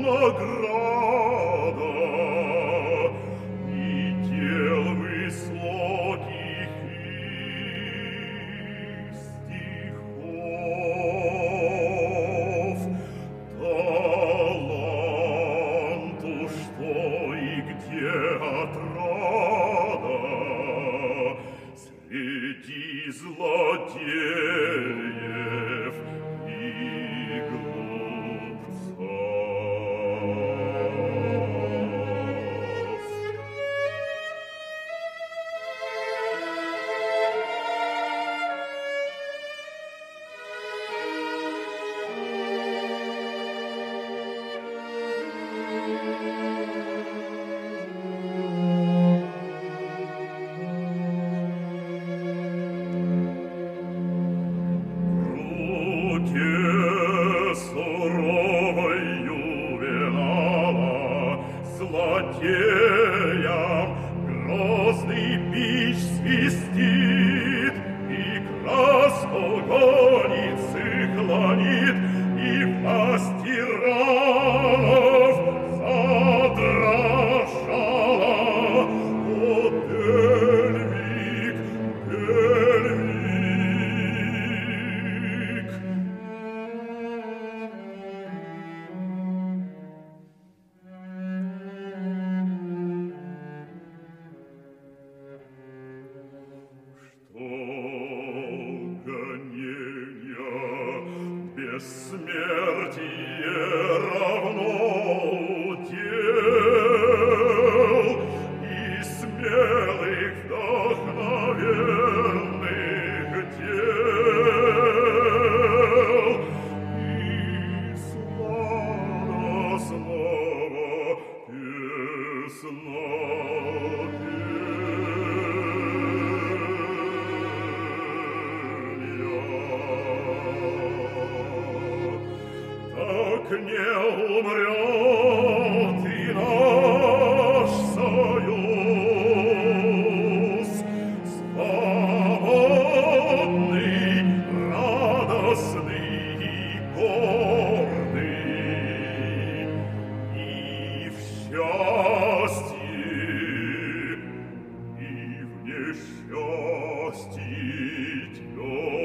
награда и дел высоких стихов. Таланту что и где отрада среди злодеев. руке суровою вела грозный бич свистит и краску гонит и и власти Так не умрет и ночь, простить, о